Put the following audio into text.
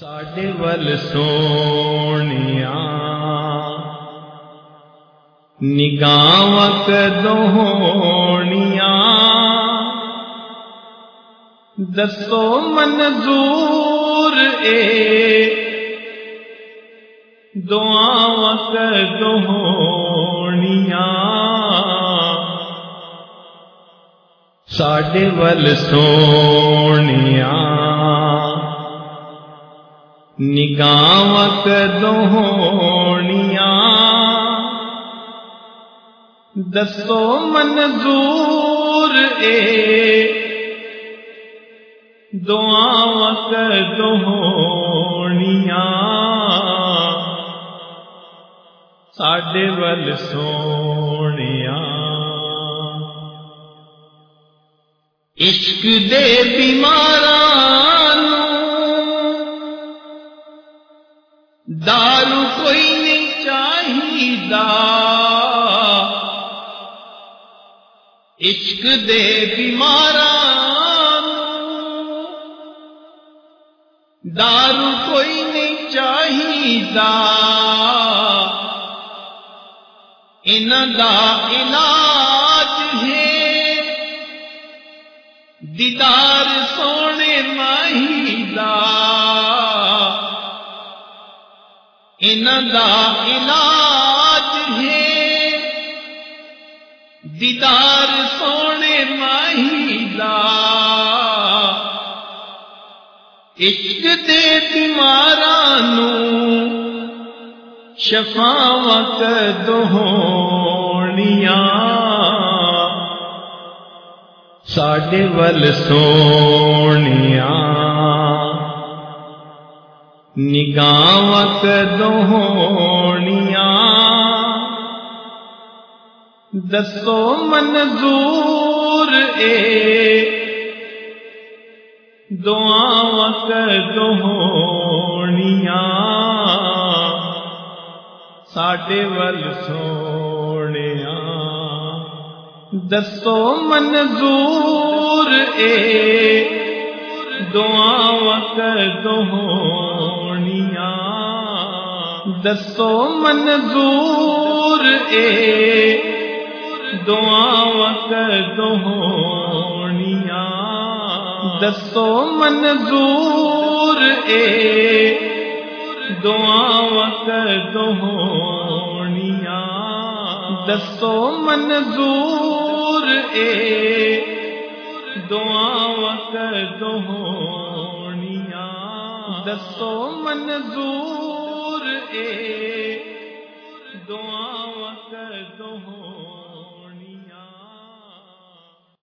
ساڈے ول سونیا نگاہ دونیا دسو منظور اے دعا دونیا ساڈے ول سونیا نگاہ دونیا دسو منظور اے دعا دونیا ساڈے ول سونیا عشق دے بیمار دارو کوئی نہیں چاہیے عشق دے بیمار دارو کوئی نہیں چاہیے ان دا علاج ہے۔ دیدار سونے ان دا علاج ہے۔ دیدار سونے ماہی عشق دے بیمارا شفاوت دہونیاں۔ ساڈے ول سونیاں۔ نگاوت دہونیاں دسو منظور اے۔ دعاوت دہونیاں ساڈے ول سونے دسو منظور اے۔ دعاوت دہونیاں دسو منظور اے۔ دعاوت دہونیاں دسو منظور اے۔ دعاوت دہونیاں دسو منظور اے۔ دعاوت دیا دسو منظور اے۔ دعاوت دہونیاں۔